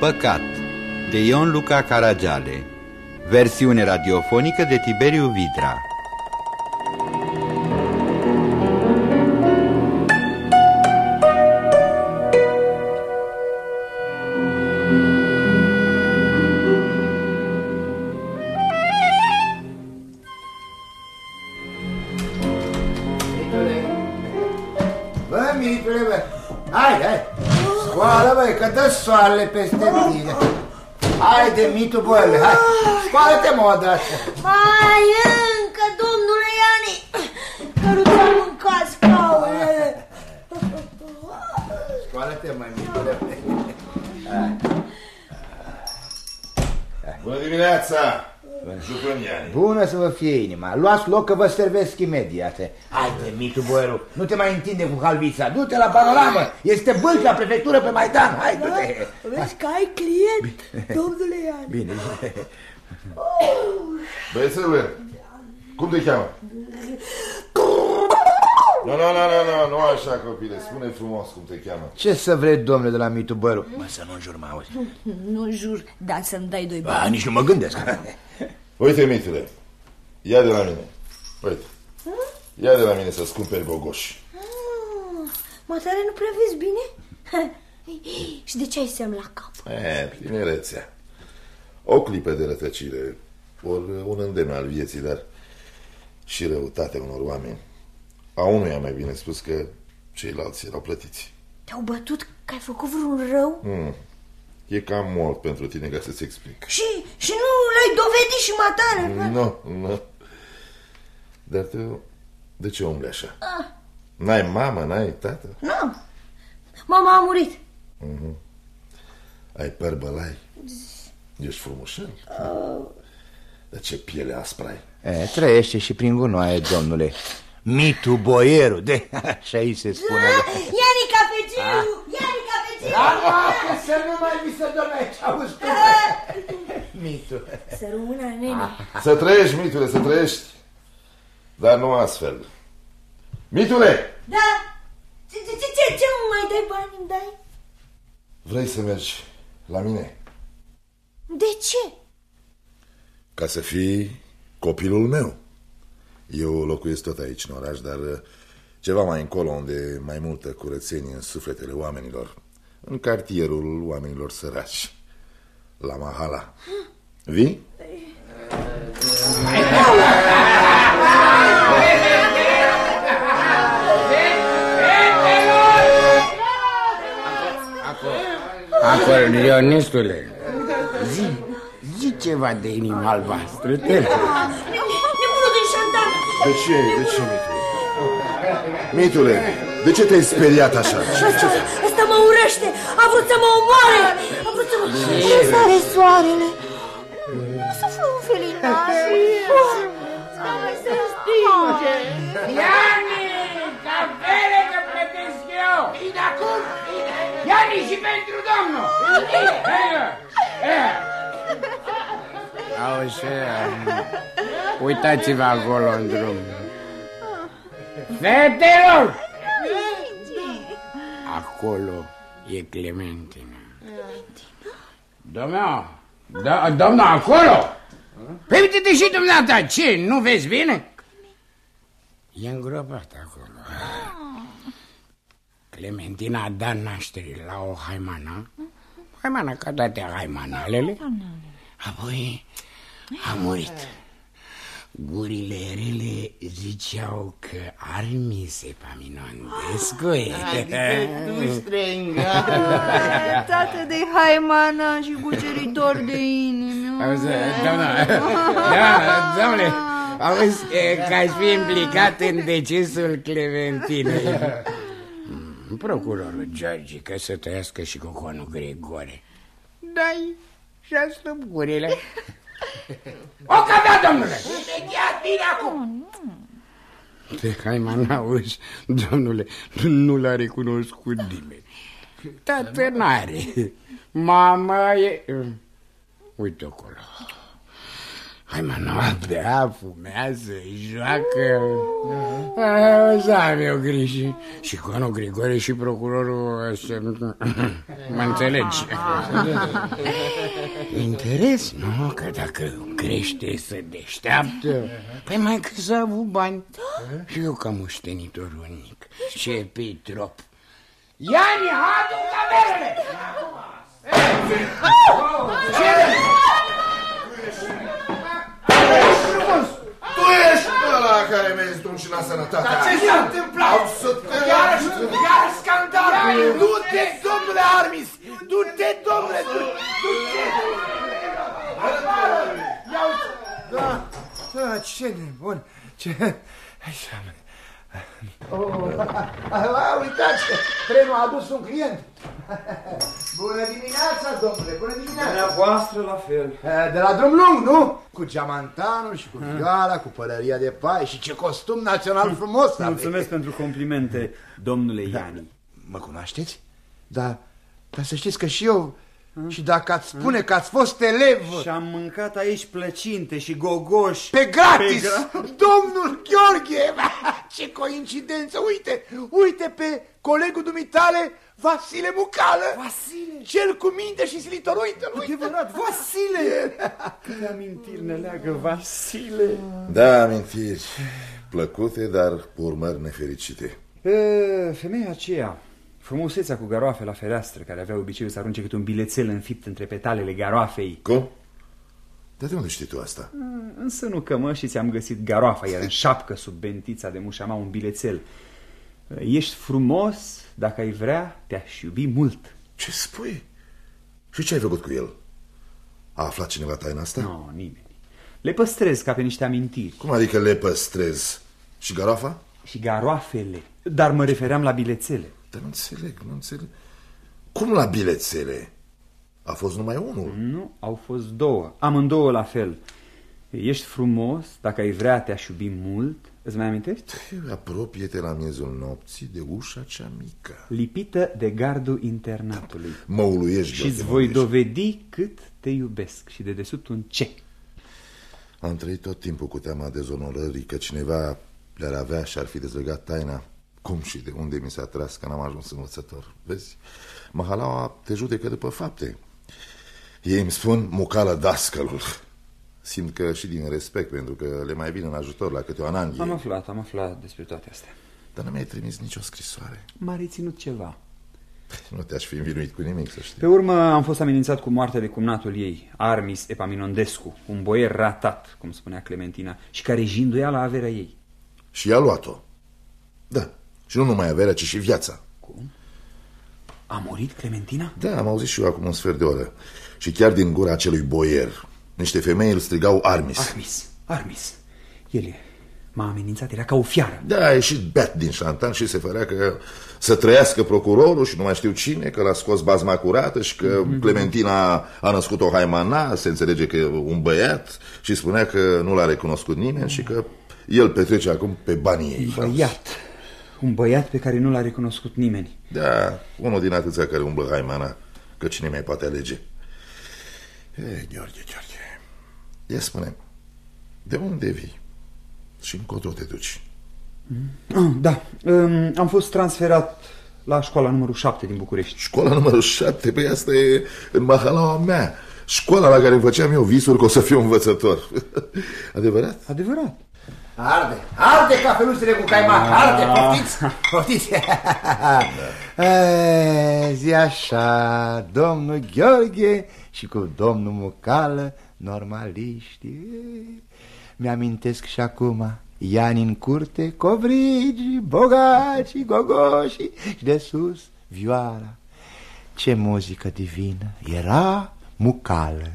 Păcat de Ion Luca Caragiale Versiune radiofonică de Tiberiu Vidra soarele peste tine. Haide, mitu, băle, hai, scoală-te, mă, odată. Mai încă, domnule Iani, că nu te-am mâncat scaunele. Scoală-te, mă, mitule, Bună dimineața! Jupâniani. Bună să vă fie inima, luați loc că vă servesc imediat. Haide, mitu, boieru, nu te mai întinde cu halvița, du-te la panoramă, este bâlc la prefectură pe Maidan, hai, du-te. Vezi că ai client, domnule Iani. Bine, Băiețelule, cum te cheamă? Nu, nu, nu, nu, nu, nu așa, copile, spune frumos cum te cheamă. ce să vrei, domnule, de la mitu, boieru? Mă, să nu înjur, mă, auzi. Nu jur, dar să-mi dai doi bani. Ba, nici nu mă gândesc. Uite, mitule, ia de la mine. Uite, ia de la mine să-ți cumperi gogoși. Ah, Mă tare nu prea vezi bine? Și de ce ai semn la cap? E, tinerețea. O clipă de rătăcire, ori un îndemn al vieții, dar și răutatea unor oameni. A unuia mai bine spus că ceilalți erau plătiți. Te-au bătut că ai făcut vreun rău? Hmm. E cam mult pentru tine ca să-ți explic. Și, și nu l-ai dovedit și matare? Nu, nu. Dar tu, de ce umbli așa? Ah, N-ai mamă, n-ai tată? nu. Mama a murit. Ai păr bălai? Ești frumușel? Dar ce piele aspră ai? E, trăiește și prin gunoaie, domnule. Mitu boieru, de așa îi se spune. Iani cafeciu! Iani cafeciu! că să nu mai mi se dorme aici, auzi tu? Mitu. Să rămână, nene. Să trăiești, mitule, să trăiești. Dar nu astfel. Mitule, Da? Ce, ce, ce, ce, ce îmi mai dai bani, îmi dai? vrei să mergi la mine? De ce? Ca să fii copilul meu. Eu locuiesc tot aici în oraș, dar uh, ceva mai încolo, unde e mai multă curățenie în sufletele oamenilor. În cartierul oamenilor săraci. La Mahala. Vii? Acordeonistule, zi, zi ceva de inima albastră, te rog. Nebunul din șantan! De ce? De ce, Mitule? Mitule, de ce te-ai speriat așa? Ăsta, ăsta mă urăște! A vrut să mă omoare! A vrut să mă... Ce sare soarele! O să fiu un felinaș! Hai să stinge! Iani, cafele că plătesc eu! Bine acum! Iani și pentru domnul! Auzi, uitați-vă acolo în drum. Fetelor! Acolo e Clementina. Domnul, da, domnul, acolo! Păi uite-te și dumneata, ce, nu vezi bine? E îngropat acolo. Clementina a dat naștere la o haimana. Haimana ca toate haimanalele. Apoi a murit. Gurile rele ziceau că armise Paminondescu. Tată de haimana și cuceritor de inimi. Auzi, doamna, da, domnule, auzi e, că aș fi implicat în decesul Clementinei. Mm, Procurorul George, că să trăiască și cu conul Grigore. Dai și-a slăburile. O cavea, domnule! Imediat, bine acum! De haimana, auzi, domnule, nu l-a recunoscut nimeni. Tată n-are. Mama e... Uite acolo. Hai mă, noaptea, fumează, joacă. O să am eu grijă. Și Coanu Grigore și procurorul ăsta, Mă înțelegi? Interes? Nu, că dacă crește să deșteaptă. Păi mai că s-a avut bani. Și eu ca moștenitorul unic. Ce pitrop. Iani, adu camerele! Tu ești ăla care mi-ai zdruncit la sănătate. Dar ce s-a întâmplat? Au să te Iarăși, iarăși scandal! Du-te, domnule Armis! Du-te, domnule! Du-te! Da, da, ce nebun, ce... Așa, Oh, a, uitați, trenul a adus un client. Bună dimineața, domnule, bună dimineața. Dumneavoastră la fel. De la drum lung, nu? Cu geamantanul și cu vioara, cu pălăria de pai și ce costum național frumos aveți. Mulțumesc pentru complimente, domnule Iani. Mă cunoașteți? Da, dar să știți că și eu, și dacă ați spune că ați fost elev... Și am mâncat aici plăcinte și gogoși. Pe gratis! Pe gra- Domnul Gheorghe! Ce coincidență! Uite, uite pe colegul dumitale, Vasile Mucală! Vasile! Cel cu minte și silitor, uite uite Adevărat, Vasile! Câte amintiri ne leagă, Vasile! Da, amintiri plăcute, dar cu urmări nefericite. E, femeia aceea, frumusețea cu garoafe la fereastră, care avea obiceiul să arunce câte un bilețel înfipt între petalele garoafei. Cum? Dar de unde știi tu asta? Însă nu cămăși ți-am găsit garoafa, iar în șapcă sub bentița de mușama un bilețel. Ești frumos, dacă ai vrea, te-aș iubi mult. Ce spui? Și ce ai făcut cu el? A aflat cineva taina asta? Nu, no, nimeni. Le păstrez ca pe niște amintiri. Cum adică le păstrez? Și garoafa? Și garoafele. Dar mă refeream la bilețele. Dar nu înțeleg, nu înțeleg. Cum la bilețele? A fost numai unul. Nu, au fost două. Amândouă la fel. Ești frumos, dacă ai vrea, te-aș iubi mult. Îți mai amintești? Apropie-te la miezul nopții de ușa cea mică. Lipită de gardul internatului. Mă uluiești, Și Gheorghe, îți mă voi uluiești. dovedi cât te iubesc. Și de desubt un ce. Am trăit tot timpul cu teama dezonorării că cineva le-ar avea și ar fi dezlegat taina. Cum și de unde mi s-a tras că n-am ajuns învățător. Vezi, Mahalaua te judecă după fapte. Ei îmi spun mucală dascălul. Simt că și din respect, pentru că le mai vin în ajutor la câte o ananghie. Am aflat, am aflat despre toate astea. Dar nu mi-ai trimis nicio scrisoare. M-a reținut ceva. Nu te-aș fi învinuit cu nimic, să știi. Pe urmă am fost amenințat cu moartea de cumnatul ei, Armis Epaminondescu, un boier ratat, cum spunea Clementina, și care jinduia la averea ei. Și i-a luat-o. Da. Și nu numai averea, ci și viața. Cum? A murit Clementina? Da, am auzit și eu acum un sfert de oră. Și chiar din gura acelui boier, niște femei îl strigau Armis. Armis, Armis. El m-a amenințat, era ca o fiară. Da, a ieșit beat din șantan și se părea că să trăiască procurorul și nu mai știu cine, că l-a scos bazma curată și că Mhm. Clementina a născut o haimana, se înțelege că e un băiat și spunea că nu l-a recunoscut nimeni și că el petrece acum pe banii ei. Băiat. Un băiat pe care nu l-a recunoscut nimeni. Da, unul din atâția care umblă haimana, că cine mai poate alege. Ei, Gheorghe, Gheorghe, ia spune de unde vii și încotro te duci? Ah, da, um, am fost transferat la școala numărul 7 din București. Școala numărul 7, păi asta e în mahalaua mea. Școala la care îmi făceam eu visuri că o să fiu învățător. Adevărat? Adevărat. Arde, arde cafeluțele cu caimac, arde, poftiți, poftiți. E, Zi așa, domnul Gheorghe și cu domnul Mucală, normaliști. E, Mi-amintesc și acum, Iani în curte, covrigi, bogaci, gogoși și de sus vioara. Ce muzică divină, era Mucală.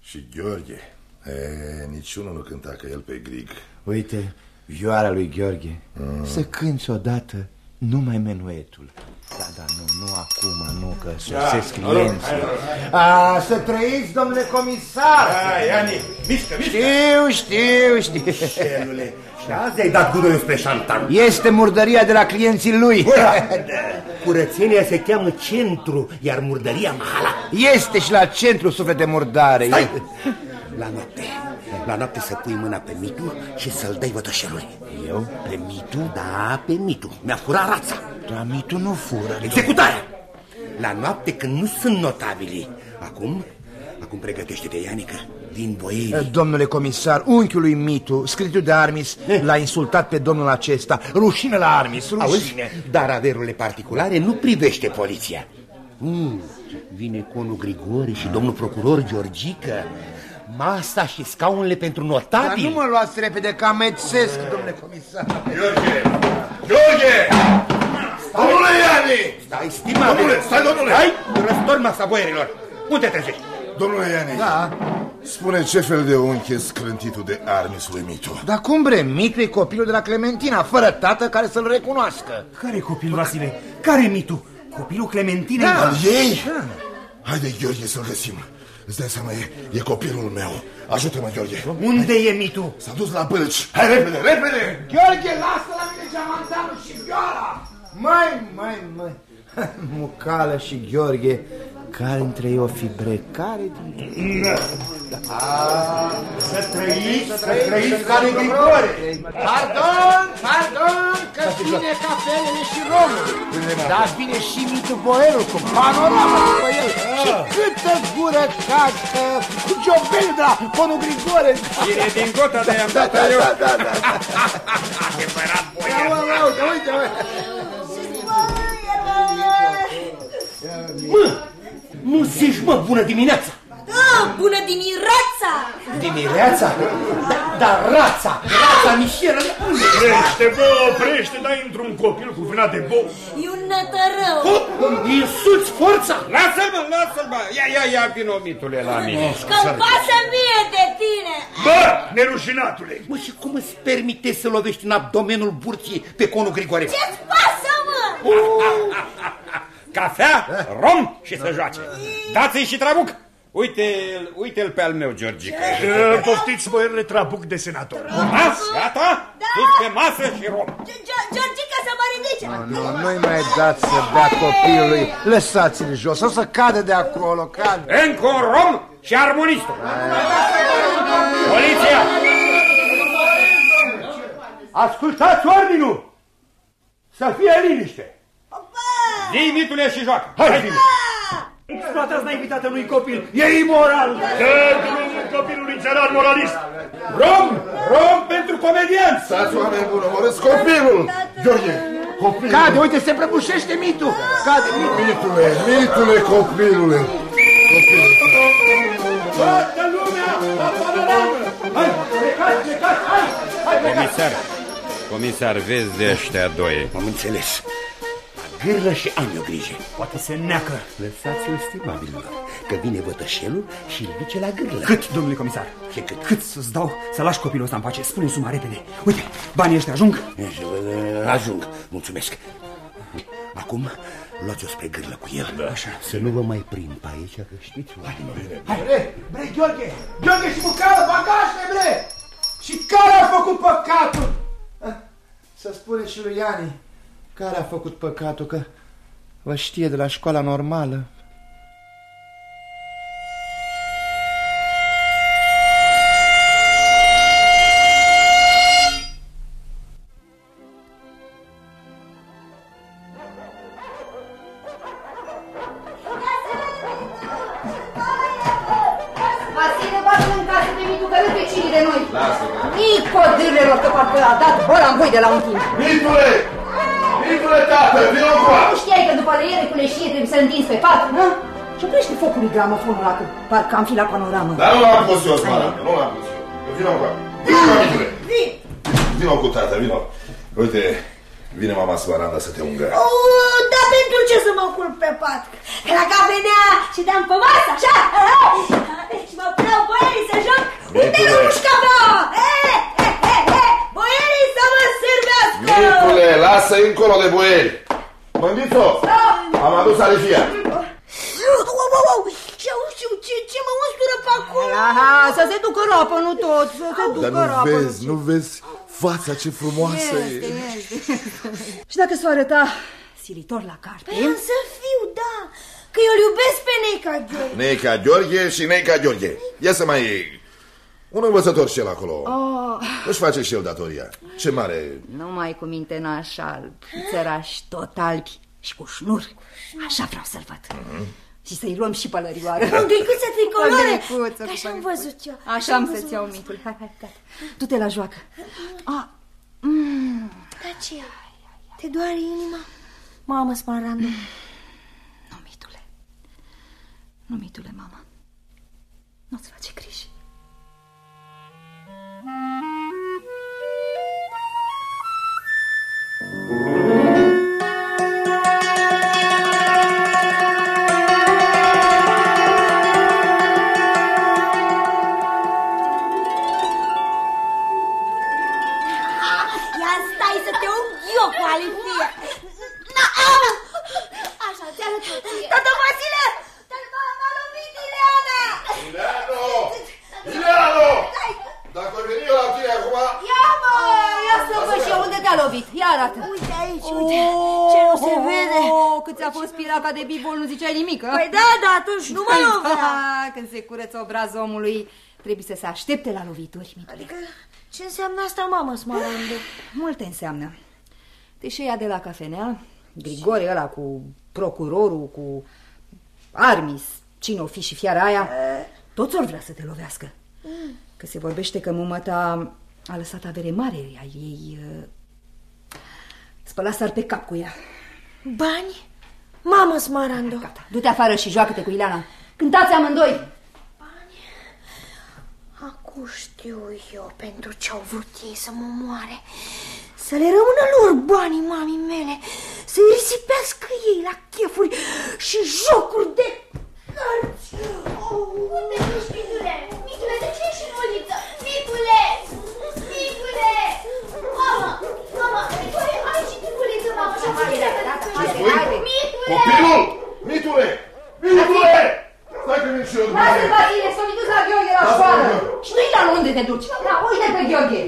Și Gheorghe, e, niciunul nu cânta ca el pe grig. Uite, vioara lui Gheorghe Mm. Să cânti odată numai menuetul Da, da, nu, nu acum, nu, că sosesc clienții A, Să trăiți, domnule comisar Hai, Iani, mișcă, mișcă! Știu, știu, știu Celule, și azi ai dat gunoiul spre șantan. Este murdăria de la clienții lui Curățenia se cheamă centru, iar murdăria mahala. Este și la centru suflete murdare Stai! La noapte. La noapte să pui mâna pe Mitu și să-l dai vătășelului. Eu? Pe Mitu? Da, pe Mitu. Mi-a furat rața. Dar Mitu nu fură. Executare! La noapte când nu sunt notabili. Acum, acum pregătește-te, Ianică, din boieri. Domnule comisar, unchiului Mitu, scritul de Armis, l-a insultat pe domnul acesta. Rușine la Armis, rușine. Auzi? Dar averurile particulare nu privește poliția. Mm, vine conul Grigore și domnul procuror Georgică. Masa și scaunele pentru Dar notabili. nu mă luați repede, că amețesc, domnule comisar. Gheorghe! Gheorghe! Domnule Iani! Stai, stimabil. Domnule, stai, domnule! Hai, răstorn masa boierilor. Unde te trezești? Domnule Iani, Da, spune ce fel de unchi e scrântitul de Armis lui Mitu? dar cum bre, Mitu e copilul de la Clementina, fără tată care să-l recunoască. Care copil, Vasile? Care mitu? Copilul Clementinei? Da. Al ei? Haide, Gheorghe, să-l găsim. Îți dai seama, e, e copilul meu. Ajută-mă, Gheorghe. Unde e mitu? S-a dus la bălci. Hai, repede, repede! Gheorghe, lasă la mine geamantanul și vioara! Mai, mai, mai. Mucală și Gheorghe, care dintre ei o fi bre? Care dintre ei? Să trăiți, să trăiți ca lui Grigore. Pardon, pardon, că vine cafelele și romul. Dar vine și Mitu Boerul cu panorama după el. Și câtă gură cacă cu ciobelul de la Conul Grigore. Cine din gota de am dat Da, eu? da, da, da. Adevărat Ia, boier. uite, uite, uite, uite. Mă, nu zici, mă, bună dimineața. Da, bună dimineața! Dimineața? Da, dar rața, rața mișieră, unde e? Oprește, bă, oprește, dai într-un copil cu vina de bou. E un nătărău! Insulți forța! Lasă-l, mă, lasă-l, mă. Ia, ia, ia, vino, mitule, la mine. Că-mi pasă mie de tine! Bă, nerușinatule! Mă, și cum îți permite să lovești în abdomenul burții pe conul Grigore? Ce-ți pasă, mă? Cafea, rom și să joace. Dați-i și trabuc. Uite-l, uite-l pe al meu, Georgica. Uh, Poftiți, boierele trabuc de senator. Mas, gata? Sus pe masă și rom. Georgica să mă ridice! Nu, nu-i mai dați să dea copilului. Lăsați-l jos, o să cadă de acolo, cadă. Încă un rom și armonistul. Poliția! Ascultați ordinul! Să fie liniște! Zi, mitule, și joacă. Hai, vine! Exploatați naivitatea unui copil. E imoral. Dă drumul copilului țăran moralist! Rom, rom pentru comedianți. Stați, oameni buni, omorâți copilul! Gheorghe, copilul! Cade, uite, se prăbușește Mitu. Cade, Mitu. Mitule, mitule, copilule! Toată lumea la panoramă! Hai, plecați, plecați, hai! Hai, plecați! Comisar, comisar, vezi de ăștia doi. Am înțeles. Gârlă și am eu grijă. Poate se neacă. Lăsați-l, stimabilor, că vine vătășelul și îl duce la gârlă. Cât, domnule comisar? Ce cât? Cât să-ți dau să lași copilul ăsta în pace? Spune suma repede. Uite, banii ăștia ajung? Ajung, mulțumesc. Acum, luați-o spre gârlă cu el. Așa. Să nu vă mai prind pe aici, că știți oamenii. Hai, bre, bre, Gheorghe. Gheorghe și Mucală, bagajele, bre. Și care a făcut păcatul? Ah, Să spune și lui Iani. Care a făcut păcatul, că vă știe de la școala normală. Gramofonul ăla, că parcă am fi la panoramă. Dar nu l-am pus eu, Smaragd, nu l-am pus eu. Vino cu Vino, Mitule! Vino cu tata, vino. Uite, vine mama Smaranda să te ungă. Oh, dar pentru ce să mă culp pe pat? Că dacă venea și dăm pe masă, așa, și mă puneau boierii să joc, uite Mitule. nu mușca mea! Eh, eh, eh, eh, Boierii să mă servească! Mitule, lasă încolo de boieri. Mândițo, am adus arifia. Wow, wow, wow! Și auzi ce, ce mă ustură pe acolo? Aha, să se ducă în apă, nu tot, să se ducă Dar în nu apă. vezi, nu vezi fața ce frumoasă Este, e. este. Și dacă s-o arăta silitor la carte, Păi am să fiu, da, că eu îl iubesc pe Neca Gheorghe. Neica Gheorghe și Neica Gheorghe. Ia să mai Un învățător și el acolo. Oh. Își face și el datoria. Ce mare... Numai cu minte naș alb, țărași tot albi și cu șnur. Așa vreau să-l văd. Și să-i luăm și pălărioară. O drăguță tricolore. O drăguță, Ca așa am văzut eu. Așa am să-ți iau mitul. Hai, hai, gata. Du-te la joacă. Ah. Mm. Dar ce? Te doare inima? Mamă, Smarandu. Nu, mitule. Nu, mitule, mama. Nu-ți face griji. Ia stai să te unghi eu cu alifie. Na, au! Așa, ți arăt eu ție. Tata Vasile! Tata, m-a lovit Ileana! Ileano! Ileano! Dacă veni eu la tine acum... Ia, mă! Ia să văd și eu unde te-a lovit. Ia arată. Uite aici, uite. Ce nu se vede. Oh, cât ți-a fost piraca de bibol, nu ziceai nimic, Păi da, da, atunci nu mă lovea. Da, când se curăță obrazul omului, trebuie să se aștepte la lovituri, mitule. Adică, ce înseamnă asta, mamă, Smarandu? Multe înseamnă. Deși ea de la cafenea, Grigore ăla cu procurorul, cu Armis, cine o fi și fiara aia, toți or vrea să te lovească. Că se vorbește că muma ta a lăsat avere mare a ei uh, spăla sar pe cap cu ea. Bani? Mamă, Smarandu. Gata, du-te afară și joacă-te cu Ileana. Cântați amândoi! Acum știu eu pentru ce au vrut ei să mă moare. Să le rămână lor banii mamii mele, să-i risipească ei la chefuri și jocuri de cărți. Oh, Unde ești, Mitule? Mitule, de ce ești în uliță? Mitule! Mitule! Mamă! Mamă! Mitule, ai și ticuliță, mamă! Și Spui? Mitule! Copilul! Mitule! Mitule! Stai că vin și eu după Lasă, tine. Vasile, să o dus la Gheorghe la Lasă-mă, școală. Gheorghe. Și nu-i la unde te duci. Da, uite pe Gheorghe.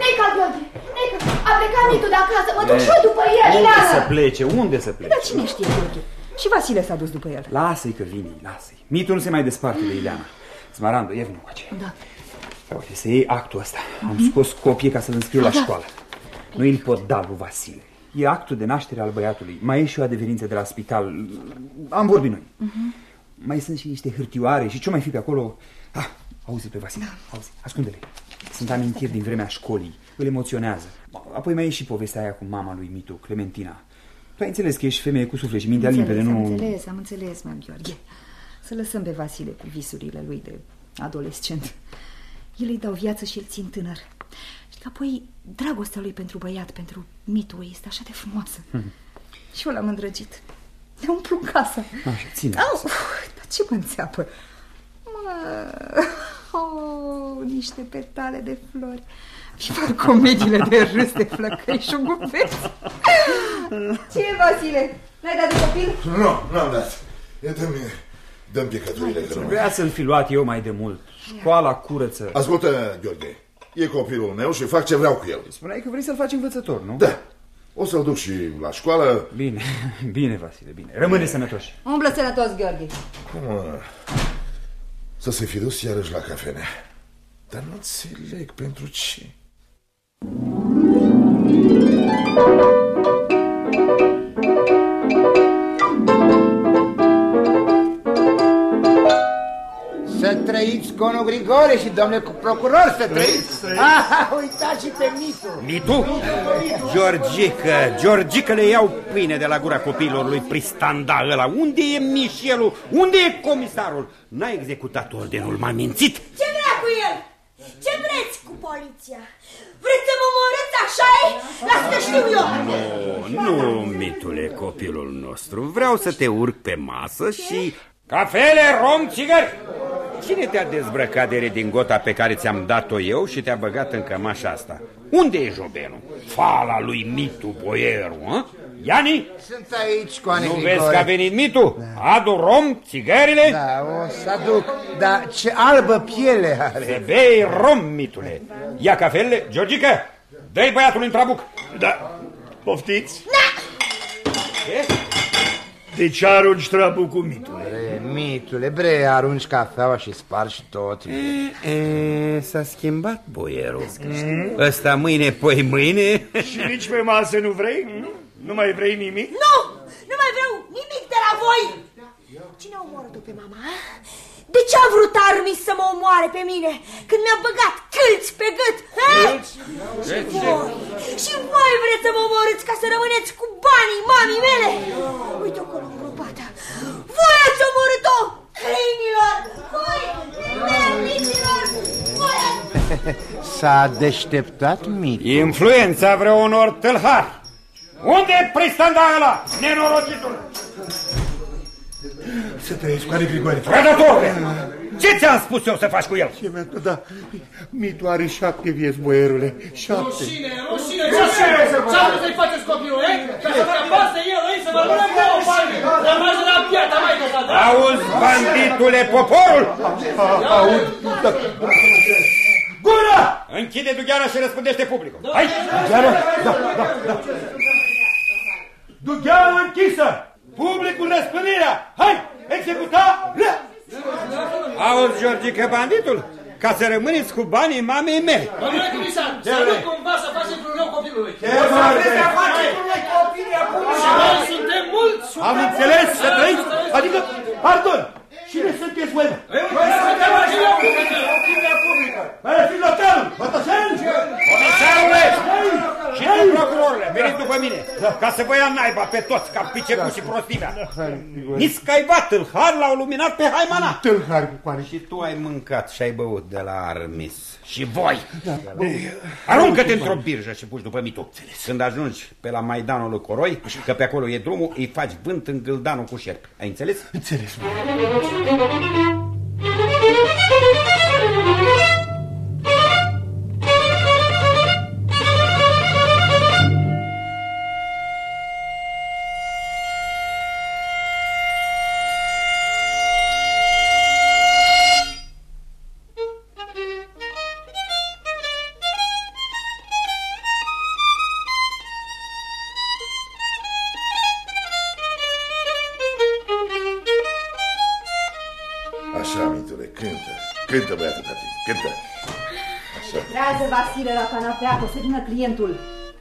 Neca, Gheorghe! Neca! A plecat Mitu de acasă, mă duc și eu după el! Unde Ileana! să plece? Unde să plece? Dar cine știe, Gheorghe? Și Vasile s-a dus după el. Lasă-i că vine, lasă-i. Mitul nu se mai desparte de Ileana. Smarandu, e vină coace. Da. Ia uite, să iei actul ăsta. Am scos copie ca să-l înscriu la școală. Nu îl pot da lui Vasile. E actul de naștere al băiatului. Mai e și o adeverință de la spital. Am vorbit noi. Mai sunt și niște hârtioare și ce mai fi pe acolo. Ah, auzi pe Vasile, auzi, ascunde-le. Sunt amintiri din vremea școlii. Îl emoționează. Apoi mai e și povestea aia cu mama lui Mitu, Clementina. Tu ai înțeles că ești femeie cu suflet și mintea Am limpede, înțeles, nu... Am înțeles, am înțeles, mă, Gheorghe. Să lăsăm pe Vasile cu visurile lui de adolescent. El îi dau viață și îl țin tânăr. Și că apoi dragostea lui pentru băiat, pentru mitul este așa de frumoasă. Și eu l-am îndrăgit. Mi-a umplut casa. Așa, ține. Au, dar ce mă înțeapă? Mă, oh, niște petale de flori. Și fac comediile de râs de flăcăi și gupeți. Ce, Vasile? N-ai dat de copil? Nu, n-am dat. Ia dă-mi, dă-mi picăturile că rămân. Trebuia să-l fi luat eu mai de mult. Școala curăță. Ascultă, Gheorghe, e copilul meu și fac ce vreau cu el. Spuneai că vrei să-l faci învățător, nu? Da. O să-l duc și la școală. Bine, bine, Vasile, bine. Rămâne sănătos. Umblă sănătos, Gheorghe. Cum, mă, să se fi dus iarăși la cafenea. Dar nu înțeleg pentru ce. Să trăiți, conul Grigore și domnule procuror, să trăiți. Ah, uitați și pe Mitu. Mitu? Georgică, Georgică le iau pâine de la gura copilor lui Pristanda ăla. Unde e Mișelul? Unde e comisarul? N-a executat ordinul, m-a mințit. Ce vrea cu el? Ce vreți cu poliția? Vreți să mă omorâți așa -i? Las că știu eu! Nu, mitule, copilul nostru. Vreau să te urc pe masă și... Cafele, rom, țigări! Cine te-a dezbrăcat de redingota pe care ți-am dat-o eu și te-a băgat în cămașa asta? Unde e jobenul? Fala lui Mitu Boieru, hă? Iani? Sunt aici, coane Nu Grigore. vezi că a venit Mitu? Adu rom, țigările? Da, o să aduc. Dar ce albă piele are. Să bei rom, mitule. Ia cafelele, Georgica, dă-i băiatul în trabuc. Da, poftiți? Da! Ce? De ce arunci trabucul, mitule? Mitule, bre, arunci cafeaua și spargi tot. E, e, s-a schimbat boierul. Mm? Ăsta mâine, poi mâine. Și nici pe masă nu vrei? Nu mai vrei nimic? Nu! Nu mai vreau nimic de la voi! Cine a omorât-o pe mama? a? De ce a vrut Armis să mă omoare pe mine când mi-a băgat câlți pe gât? a? Și voi, și voi vreți să mă omorâți ca să rămâneți cu banii mamii mele? Uite acolo îngropată. Voi ați omorât-o, câinilor! Voi, nemernicilor! Voi ați... S-a deșteptat Mit. Influența vreunor tâlhari. Unde e pristanda ăla, nenorocitul? Să trăiești, Mare Grigore. Prădătorule! Ce ți-am spus eu să faci cu el? Ce mi-a da, Mitu are șapte vieți, boierule, șapte. Rușine, rușine, ce Ce am vrut să-i faceți copilul, eh? Ca să scăpați de el, eh? Să vă rămână două bani. Rămâne la piata, mai că da? Auzi, banditule, poporul? Aud, da. Gura! Închide dugheara și răspundește publicul. Hai! Dugheara? Da, da, da. Dugheara închisă! Publicul răspândirea! Hai, executa! Auzi, Georgica, banditul? Ca să rămâneți cu banii mamei mele. Domnule comisar, să nu cumva să faceți vreun rău copilului. Și noi suntem mulți. Am înțeles să trăiți? Adică, pardon, cine sunteți voi? Noi suntem opinia publică. Care fi lotelul? Bătășeni? Comisarule! Și tu, procurorule, veniți după mine, ca să vă ia naiba pe toți, ca picepul și prostimea. Nici caiva tâlhar l-au luminat pe Haimana. Tâlhar cu coane. Și tu ai mâncat și ai băut de la Armis. Și voi! Aruncă-te într-o birjă și puși după mitu. Când ajungi pe la Maidanul lui Coroi, că pe acolo e drumul, îi faci vânt în gâldanul cu șerpi. Ai înțeles? Înțeles. Așa, Mitule, cântă. Cântă, băiatul tati, cântă. Așa. Trează, Vasile, la canapea, că o să vină clientul.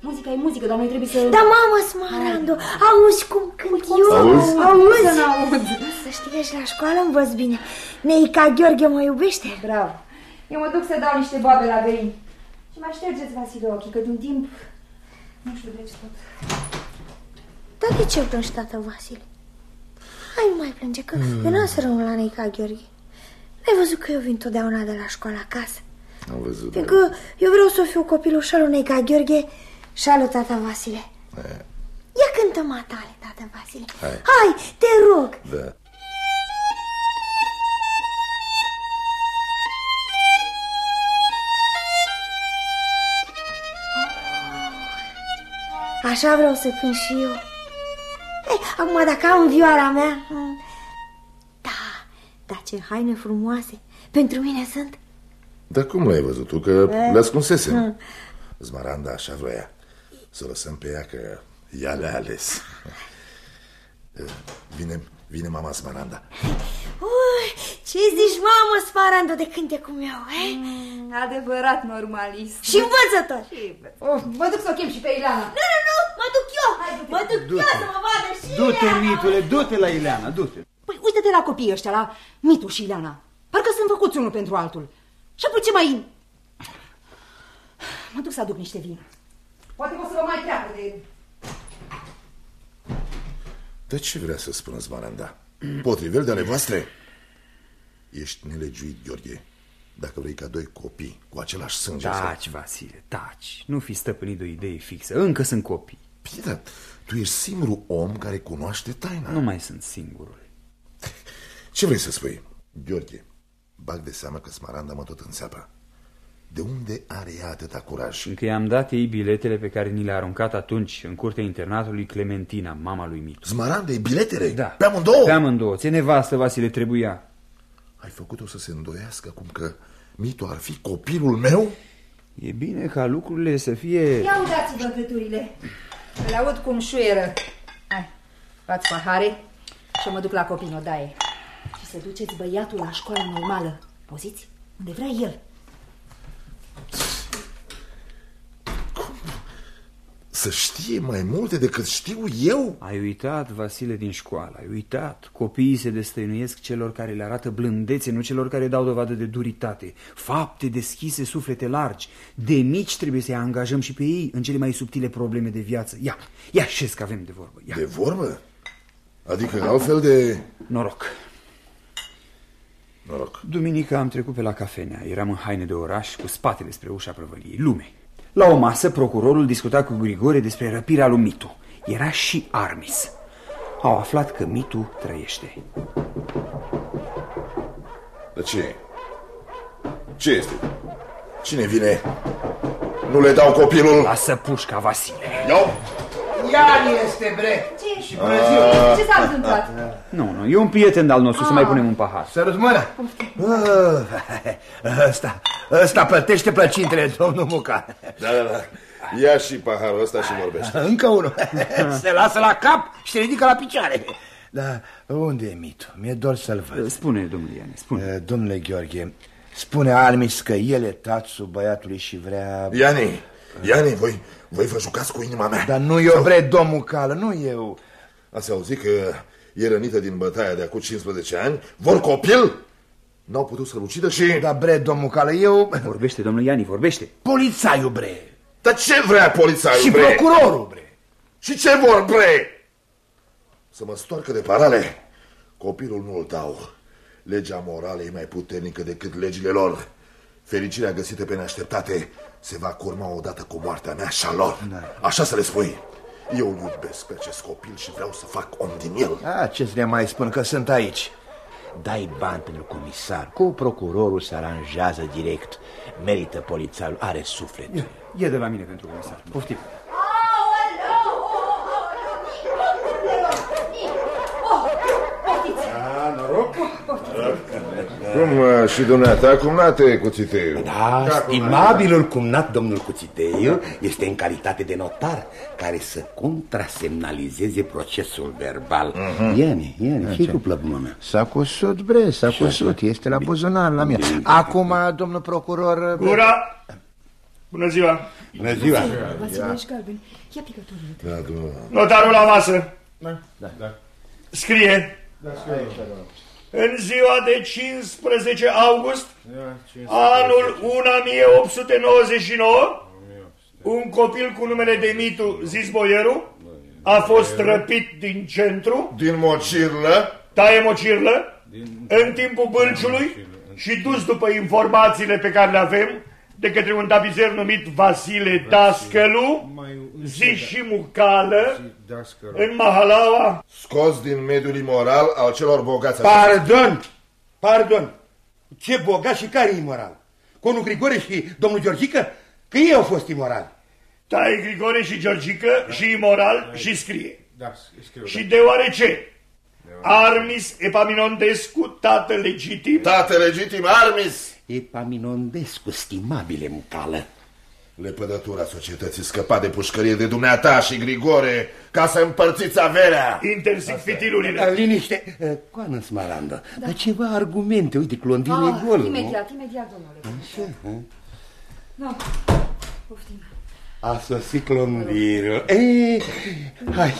Muzica e muzică, dar noi trebuie să... Da, mamă, Smarando, auzi cum cânt eu? Auzi? Auzi? Să n-aud. Să știi că și la școală învăț bine. Neica Gheorghe mă iubește. Bravo. Eu mă duc să dau niște boabe la găini. Și mai ștergeți, Vasile, ochii, că de un timp... Nu știu de ce tot. Dar de ce plângi, tată Vasile? Hai, nu mai plânge, că mm. eu n-am să rămân la Neica Gheorghe. N-ai văzut că eu vin totdeauna de la școală acasă? Am văzut. Fiindcă eu vreau să fiu copilul și al lui Neica Gheorghe și al lui tata Vasile. E, Ia cântă matale, tata Vasile. Hai. Hai, te rog. Da. Așa vreau să cânt și eu. Ei, acum dacă am vioara mea... mm, Da, da, ce haine frumoase. Pentru mine sunt. Dar cum l-ai văzut tu? Că le ascunsesem. Mm. Zmaranda așa vroia. Să o lăsăm pe ea că ea le-a ales. Vine, vine mama Smaranda. Ui, ce zici, mamă, Sparando, de cântecul meu, eh? Mm, adevărat normalist. Și învățător. Oh, mă duc să o chem și pe Ileana. Nu, nu, nu, mă duc eu. Mă duc eu să mă vadă și Du-te, Ileana. Mitule, du-te la Ileana, du-te. Păi uite-te la copiii ăștia, la Mitu și Ileana. Parcă sunt făcuți unul pentru altul. Și apoi ce mai... Mă duc să aduc niște vin. Poate că o să vă mai treacă de... De ce vrea să spună Smaranda? Potrivel de ale voastre? Ești nelegiuit, Gheorghe. Dacă vrei ca doi copii cu același sânge să- Taci, Vasile, taci. Nu fi stăpânit de o idee fixă. Încă sunt copii. Bine, dar tu ești singurul om care cunoaște taina. Nu mai sunt singurul. Ce vrei să spui? Gheorghe, bag de seamă că Smaranda mă tot înțeapă. De unde are ea atâta curaj? Încă i-am dat ei biletele pe care ni le-a aruncat atunci în curtea internatului Clementina, mama lui Mitu. Smaranda, e biletele? Da. Pe amândouă? Pe amândouă. Ție nevastă, Vasile, trebuia. Ai făcut-o să se îndoiască cum că Mitu ar fi copilul meu? E bine ca lucrurile să fie... Ia udați-vă gâturile. Le aud cum șuieră. Hai, luați pahare și mă duc la copii în odaie. Și să duceți băiatul la școala normală. Auziți? Unde vrea el. Să știe mai multe decât știu eu? Ai uitat, Vasile, din școală, ai uitat. Copiii se destăinuiesc celor care le arată blândețe, nu celor care dau dovadă de duritate. Fapte deschise, suflete largi. De mici trebuie să-i angajăm și pe ei în cele mai subtile probleme de viață. Ia, ia șezi că avem de vorbă. Ia. De vorbă? Adică altfel de... Noroc. Noroc. Duminica am trecut pe la cafenea. Eram în haine de oraș, cu spatele spre ușa prăvăliei. Lume. La o masă, procurorul discuta cu Grigore despre răpirea lui Mitu. Era și Armis. Au aflat că Mitu trăiește. Dar ce? Ce este? Cine vine? Nu le dau copilul? Lasă pușca, Vasile. Iau! Iar este, bre! Ce? Și bună ziua! Ce s-a întâmplat? Nu, nu, e un prieten al nostru, să mai punem un pahar. Sărut mâna! Ah, Ăsta, ăsta plătește plăcintele, domnul Muca. Da, da, da. Ia și paharul ăsta și vorbește. Încă unul. Se lasă la cap și se ridică la picioare. Da, unde e Mitu? Mi-e dor să-l văd. Spune, domnule Iane, spune. Eh, Domnule Gheorghe, spune Almis că el e tațul băiatului și vrea... Iani, Iani, voi, voi vă jucați cu inima mea. Dar nu eu, bre, domnul Cală, nu eu. Ați auzit că e rănită din bătaia de acum 15 ani? Vor copil? N-au putut să-l ucidă și... Da, bre, domnul Cală, eu... Vorbește, domnul Iani, vorbește. Polițaiul, bre. Dar ce vrea polițaiul, Și bre? procurorul, bre. Și ce vor, bre? Să mă stoarcă de parale? Copilul nu-l dau. Legea morală e mai puternică decât legile lor. Fericirea găsită pe neașteptate se va curma odată cu moartea mea și a lor. Așa să le spui. Eu îl iubesc pe acest copil și vreau să fac om din el. A, ce să le mai spun că sunt aici? Dai bani pentru comisar. Cu procurorul se aranjează direct. Merită polițarul, are suflet. E de la mine pentru comisar. Poftim. Cum uh, și dumneata, cum nate, cuțiteiu? Da, stimabilul cumnat domnul Cuțiteiu este în calitate de notar care să contrasemnalizeze procesul verbal. Mhm. Iene, Iene, ce cu plăpuma mea? S-a cusut, bre, s-a cusut. Este la buzunar la mine. Acum, domnul procuror... Gura! Bună ziua! Bună ziua! Vasile, ești galben. Ia picăturile. Da, da. Notarul la masă. Da, da. Scrie. În ziua de 15 august, anul 1899, un copil cu numele de Mitu Zizboieru a fost răpit din centru, Din mocirlă, taie mocirlă, în timpul bâlciului și dus după informațiile pe care le avem de către un tapizer numit Vasile Dascălu, zi și mucală, în Mahalaua, scos din mediul imoral al celor bogați. Pardon! Pardon! Ce bogat și care imoral? Conul Grigore și domnul Georgică? Că ei au fost imorali. taie Grigore și Georgică și imoral și scrie. Da, scriu. Și deoarece Armis Epaminondescu, tată legitim, Tate legitim, Armis! Epaminondescu, stimabile mucală. Lepădătura societății scăpa de pușcărie de dumneata și Grigore ca să împărțiți averea. interzic Da, fitilurile. Liniște! Eh, Coană Smaranda, dar ceva argumente, uite, clondine Ah, gol, nu? imediat, imediat, domnule. Da, poftim. A sosit clondirul. Ei, hai,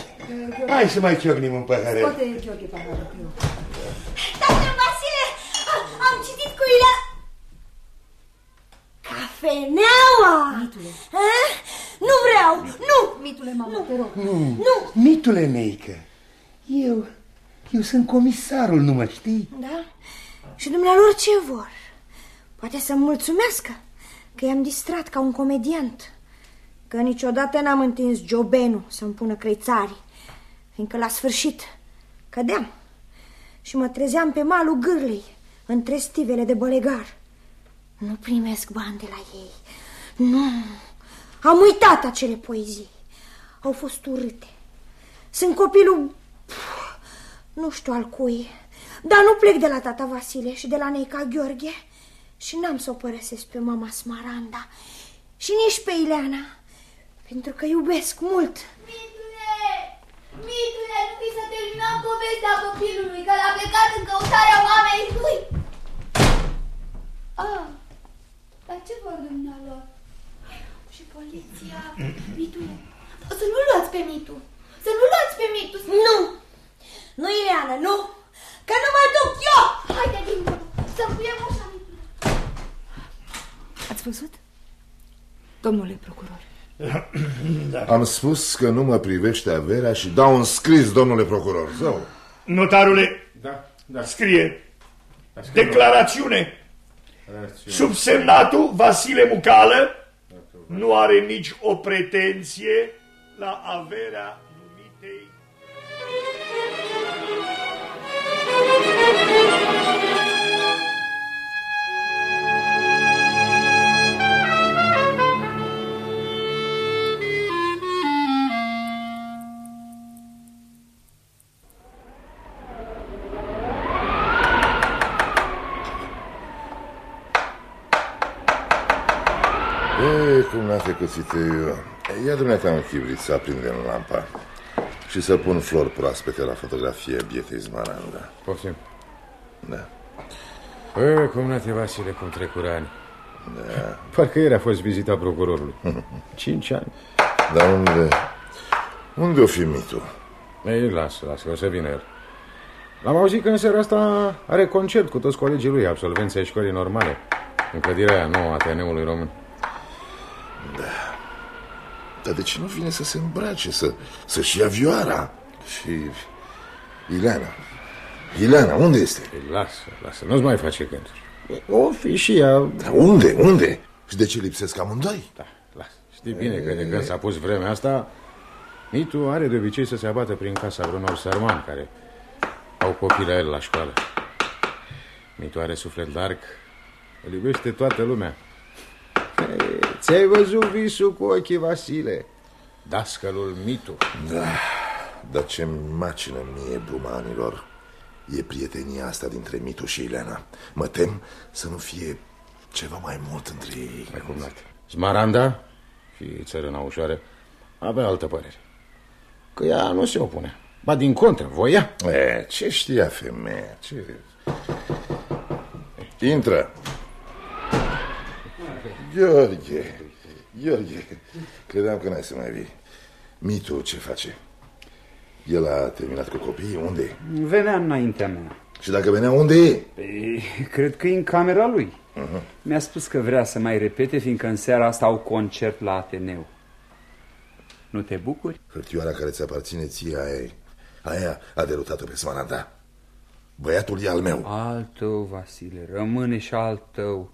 hai să mai ciocnim un păhărel. Scoate, Gheorghe, paharul, te rog. Tată Vasile, a- am citit cu Ila... Cafeneaua! Mitule. A? Nu vreau, nu! Mitule, mamă, te rog. Nu, Nu! mitule meică, eu, eu sunt comisarul, nu mă știi? Da? Și dumnealor ce vor? Poate să-mi mulțumească că i-am distrat ca un comediant. Că niciodată n-am întins Giobenu să-mi pună creițarii, fiindcă la sfârșit cădeam și mă trezeam pe malul gârlei, între stivele de bălegar. Nu primesc bani de la ei. Nu. Am uitat acele poezii. Au fost urâte. Sunt copilul... Pf, nu știu al cui, dar nu plec de la tata Vasile și de la neica Gheorghe și n-am să o părăsesc pe mama Smaranda și nici pe Ileana, pentru că iubesc mult. Mitule! Mitule, nu ți s-a terminat terminat povestea copilului, că l-a plecat în căutarea mamei lui. Ah, dar ce vor dumnealor? Și poliția, Mitule. Să nu luați pe Mitu. Să nu luați pe Mitu. Nu! Nu, Ileana, nu! Că nu mă duc eu! Haide, dincolo, să puiem ușa, Mitule. Ați văzut? Domnule procuror. Da. Am spus că nu mă privește averea și dau un scris, domnule procuror. Zău. Notarule, Da, da. scrie Da, scrie, declarațiune. Declarațiune. Subsemnatul Vasile Mucală nu are nici o pretenție la averea n-a trecut eu. Ia dumneata un chibrit să aprindem lampa și să pun flori proaspete la fotografie bietei Zmaranda. Poftim. Da. Păi, cum n-a Vasile, cum trec ani. Da. Parcă ieri a fost vizita procurorului. Cinci ani. Dar unde... Unde o fi mitul? Ei, lasă, lasă, o să vină el. L-am auzit că în seara asta are concert cu toți colegii lui, absolvenții ai școlii normale, în clădirea aia nouă a Ateneului Român. Da. Dar de ce nu vine să se îmbrace, să, să-și ia vioara? Și... Ileana. Ileana, unde este? Ei, lasă, lasă, nu-ți mai face gânduri. O fi și ea... Dar unde, unde? Și de ce lipsesc amândoi? Da, lasă. Știi bine că de când s-a pus vremea asta, Mitu are de obicei să se abată prin casa vreunor sărmani care au copii la el la școală. Mitu are suflet larg, îl iubește toată lumea. Ei, Ți-ai văzut visul cu ochii, Vasile? Dascălul Mitu. Da, dar ce macină mie brumanilor e prietenia asta dintre Mitu și Ileana. Mă tem să nu fie ceva mai mult între ei. Mai cum nate. Smaranda și țărâna ușoară avea altă părere. Că ea nu se opune. Ba din contră, voia. E, ce știa femeia? Ce... Intră. Gheorghe, Gheorghe, credeam că n-ai să mai vii. Mitu ce face? El a terminat cu copiii? Unde Venea înaintea mea. Și dacă venea, unde e? Păi, cred că e în camera lui. Uh-huh. Mi-a spus că vrea să mai repete, fiindcă în seara asta au concert la Ateneu. Nu te bucuri? Hârtioara care ți aparține ție, aia, aia a derutat-o pe Smaranda. Băiatul e al meu. Al tău, Vasile, rămâne și al tău.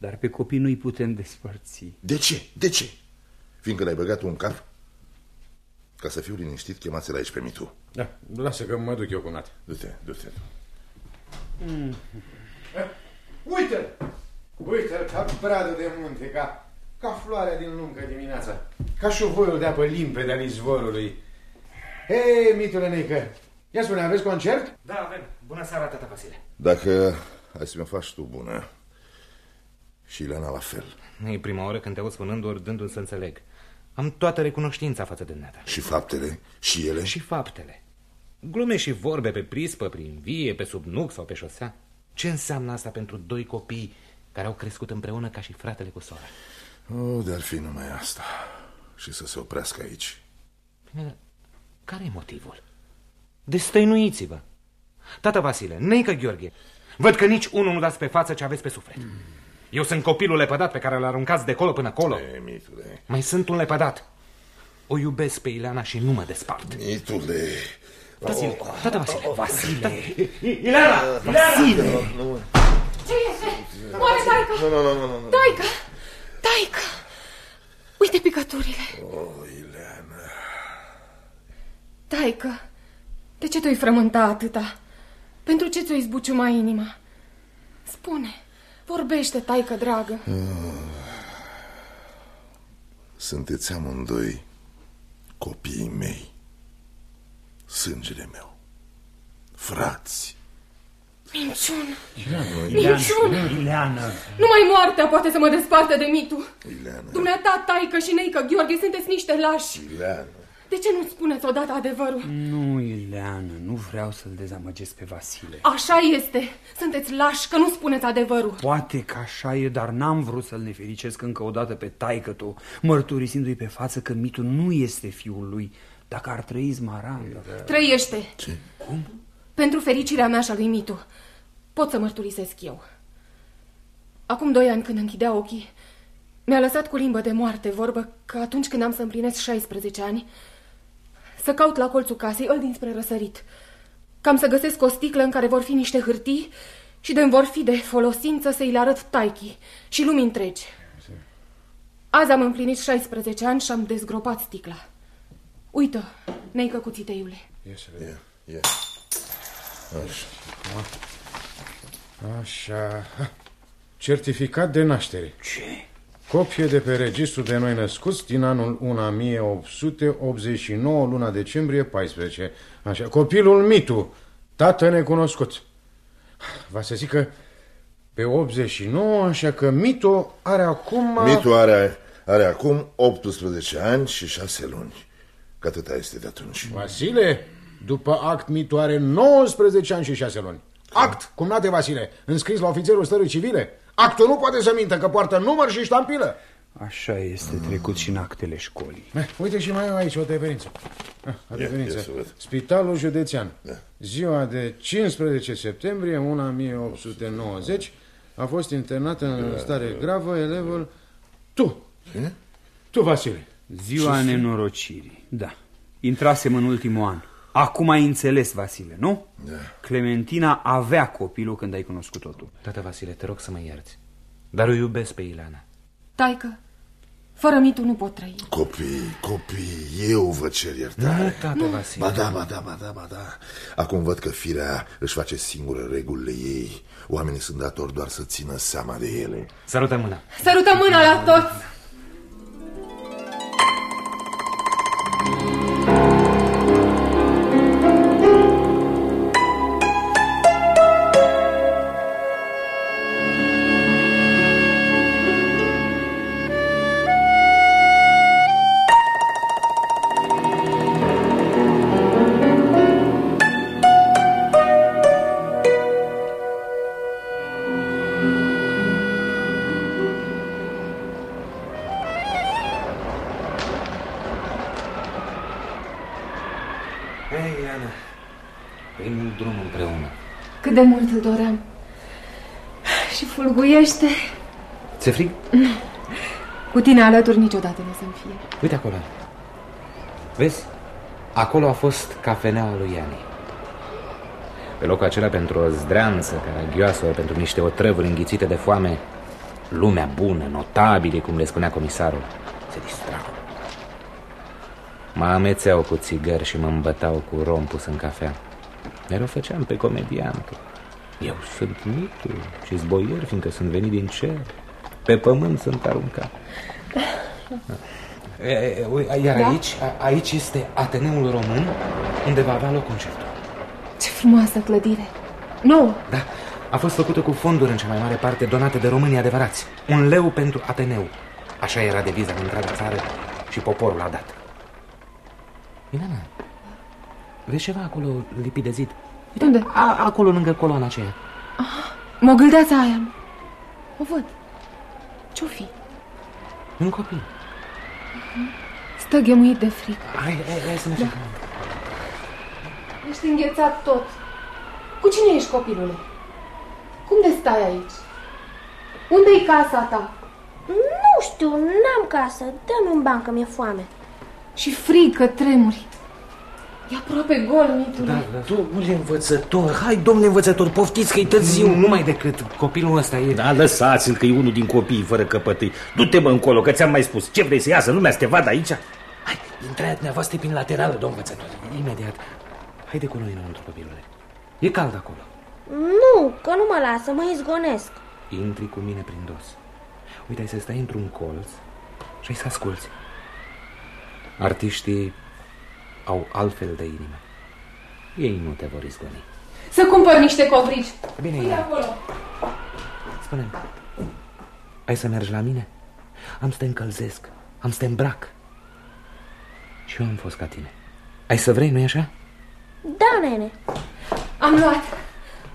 Dar pe copii nu-i putem despărți. De ce? De ce? Fiindcă l-ai băgat un cap? Ca să fiu liniștit, chemați-l aici pe Mitu. Da, lasă că mă duc eu cu nat. Du-te, du-te. Mm. Uite-l! Uite-l ca bradul de munte, ca, ca floarea din luncă dimineața. Ca șuvoiul de apă limpede al izvorului. Hei, mitule Neică, ia spune, aveți concert? Da, avem. Bună seara, tata Vasile. Dacă ai să mi faci tu bună și Ileana la fel. E prima oară când te aud spunând ori dându-mi să înțeleg. Am toată recunoștința față de dumneata. Și faptele? Și ele? Și faptele. Glume și vorbe pe prispă, prin vie, pe sub nuc sau pe șosea. Ce înseamnă asta pentru doi copii care au crescut împreună ca și fratele cu sora? Oh, de-ar fi numai asta. Și să se oprească aici. Bine, care e motivul? Destăinuiți-vă. Tată Vasile, neică Gheorghe, văd că nici unul nu dați pe față ce aveți pe suflet. Mm. Eu sunt copilul lepădat pe care l aruncați de colo până colo. E, mitule. Mai sunt un lepădat. O iubesc pe Ileana și nu mă despart. Mitule. Vasile, tată Vasile. Vasile. Ileana! Vasile. Ce este? Moare taica! Nu, nu, nu, nu, nu. Taica! Taica! Uite picăturile! Oh, Ileana. Taica, de ce te-ai frământa atâta? Pentru ce ți-o izbuciuma inima? Spune, vorbește, taică dragă. Sunteți amândoi copiii mei. Sângele meu. Frați. Minciună! Ileana, Minciună! Ileana. Numai moartea poate să mă despartă de mitu. Ileana. Dumneata, taică și neică, Gheorghe, sunteți niște lași. Ileana. De ce nu spuneți odată adevărul? Nu, Ileana, nu vreau să-l dezamăgesc pe Vasile. Așa este. Sunteți lași că nu spuneți adevărul. Poate că așa e, dar n-am vrut să-l nefericesc încă o dată pe taică tu, mărturisindu-i pe față că mitul nu este fiul lui, dacă ar trăi Smaranda. Trăiește. Ce? Cum? Pentru fericirea mea și a lui Mitu. Pot să mărturisesc eu. Acum doi ani când închidea ochii, mi-a lăsat cu limbă de moarte vorbă că atunci când am să împlinesc 16 ani, să caut la colțul casei, îl dinspre răsărit. Cam să găsesc o sticlă în care vor fi niște hârtii și de vor fi de folosință să-i le arăt taichii și lumii întregi. Azi am împlinit 16 ani și am dezgropat sticla. Uită, neică cuțiteiule. Ia să vedem. Ia, ia. Așa. Așa. Certificat de naștere. Ce? Copie de pe registrul de noi născuți din anul 1889, luna decembrie 14. Așa. Copilul Mitu, tată necunoscut. Va să zic că pe 89, așa că Mitu are acum... Mitu are, are acum 18 ani și 6 luni. Că atâta este de atunci. Vasile, după act, Mitu are 19 ani și 6 luni. Act, cum nate Vasile, înscris la ofițerul stării civile. Actul nu poate să mintă că poartă număr și ștampilă. Așa este trecut și în actele școlii. Eh, Uite și mai am aici o referință. Ah, o Ia, referință. ia să văd. Spitalul județean. Da. Ziua de 15 septembrie 1890 a fost internat în stare gravă elevul tu. Ce? Tu, Vasile. Ziua nenorocirii, da. Intrasem în ultimul an. Acum ai înțeles, Vasile, nu? Da. Clementina avea copilul când ai cunoscut totul. Tată Vasile, te rog să mă ierți. Dar o iubesc pe Ileana. Taică, fără Mitu nu pot trăi. Copii, copii, eu vă cer iertare. Nu, tată Vasile. Ba da, ba da, ba da, ba da. Acum văd că firea își face singură regulile ei. Oamenii sunt datori doar să țină seama de ele. Sărută mâna. Sărută mâna la toți! Cu tine alături niciodată nu să-mi fie. Uite acolo. Vezi? Acolo a fost cafeneaua lui Iani. Pe locul acela, pentru o zdreanță caragioasă, ori pentru niște otrăvuri înghițite de foame, lumea bună, notabile, cum le spunea comisarul, se distrau. Mă amețeau cu țigări și mă îmbătau cu rom pus în cafea. Mereu făceam pe comediantul. Eu sunt mitul și zboier, fiindcă sunt venit din cer. Pe pământ sunt aruncat. E, e, ui, Iar Da? aici, a, aici este Ateneul Român, unde va avea loc concertul. Ce frumoasă clădire. Nouă. Da, a fost făcută cu fonduri în cea mai mare parte donate de românii adevărați. Un leu pentru Ateneu. Așa era deviza în întreaga țară și poporul a dat. Milena, vezi ceva acolo lipit de zid? Uite, Unde? A, acolo lângă coloana aceea. Mă gâldeața aia. O văd. Ce-o fi? Un copil. Stă ghemuit de frică. Hai, hai, hai să ne da. Ești înghețat tot. Cu cine ești, copilule? Cum de stai aici? Unde-i casa ta? Nu știu, n-am casă. Dă-mi un ban că mi-e foame. Și frig că tremuri. E aproape gol, mitule. Da, domnule învățător, hai, domnule învățător, poftiți că e târziu. Nu mai decât copilul ăsta e... Da, lăsați-l că e unul din copiii fără căpătâi. Du-te mă încolo, că ți-am mai spus. Ce vrei să iasă lumea să te vadă aici? Intraia dumneavoastră prin laterală, domn învățător. Imediat. Haide cu noi înăuntru, copilule. E cald acolo. Nu, că nu mă lasă, mă izgonesc. Intri cu mine prin dos. Uite, ai să stai într-un colț și ai să asculți. Artiștii au altfel de inimă. Ei nu te vor izgoni. Să cumpăr niște covrici. Bine, Uite Ina. acolo. spune ai să mergi la mine? Am să te încălzesc, am să te îmbrac. Și eu am fost ca tine. Ai să vrei, nu-i așa? Da, nene. Am luat.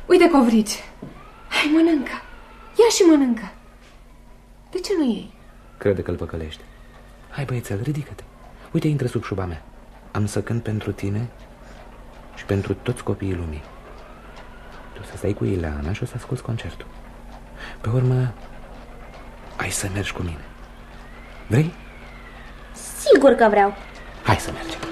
Uite covrici. Hai, mănâncă. Ia și mănâncă. De ce nu iei? Crede că îl păcălește. Hai, băiețel, ridică-te. Uite, intră sub șuba mea. Am să cânt pentru tine și pentru toți copiii lumii. Tu să stai cu Ileana și o să asculți concertul. Pe urmă, ai să mergi cu mine. Vrei? Sigur că vreau. Hai să mergem.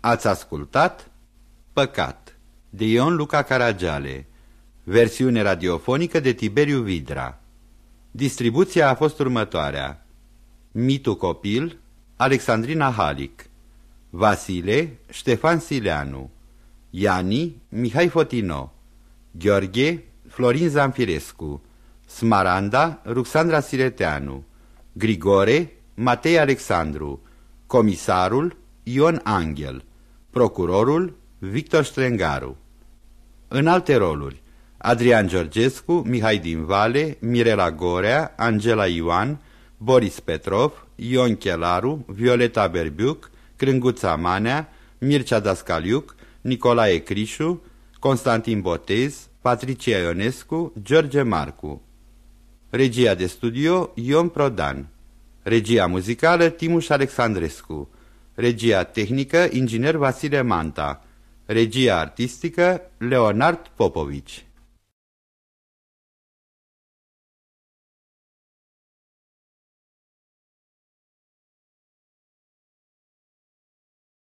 Ați ascultat Păcat de Ion Luca Caragiale Versiune radiofonică de Tiberiu Vidra. Distribuția a fost următoarea. Mitu Copil Alexandrina Halic Vasile Ștefan Sileanu Iani Mihai Fotino Gheorghe Florin Zanfirescu Smaranda Ruxandra Sireteanu Grigore Matei Alexandru Comisarul Ion Angel Procurorul Victor Strengaru În alte roluri Adrian Georgescu, Mihai din Vale, Mirela Gorea, Angela Ioan, Boris Petrov, Ion Chelaru, Violeta Berbiuc, Crânguța Manea, Mircea Dascaliuc, Nicolae Crișu, Constantin Botez, Patricia Ionescu, George Marcu. Regia de studio Ion Prodan. Regia muzicală Timuș Alexandrescu. Regia tehnică, inginer Vasile Manta. Regia artistică, Leonard Popovici.